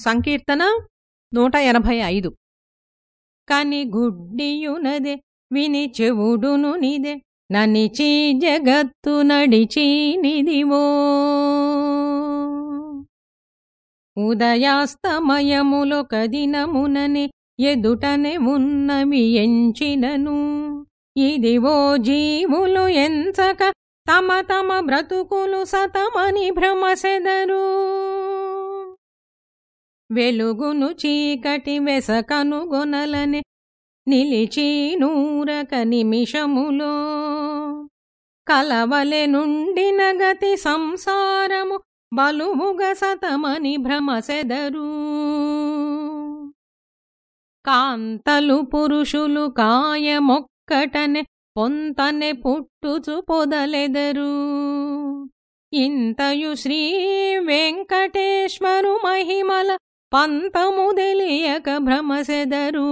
సంకీర్తన నూట ఎనభై ఐదు. కని గుడ్డియునదే విని చెవుడును నిదే ననిచి జగత్తు నడిచి నిదివో ఉదయాస్తమయములొక దినముననే ఎదుటనే ఉన్నవి ఎంచినను. ఇదివో జీవులు ఎంచక తమ తమ బ్రతుకులు సతమని భ్రమసెదరు వెలుగును చీకటి వెసకనుగొనలనే నిలిచి నూరక నిమిషములో కలవలె నుండిన గతి సంసారము బలుముగ సతమని భ్రమసెదరు. కాంతలు పురుషులు కాయమొక్కటనే పొంతనే పుట్టుచు పొదలెదరు. ఇంతయు శ్రీ వెంకటేశ్వరు మహిమల పంతము తెలియక భ్రమసెదరు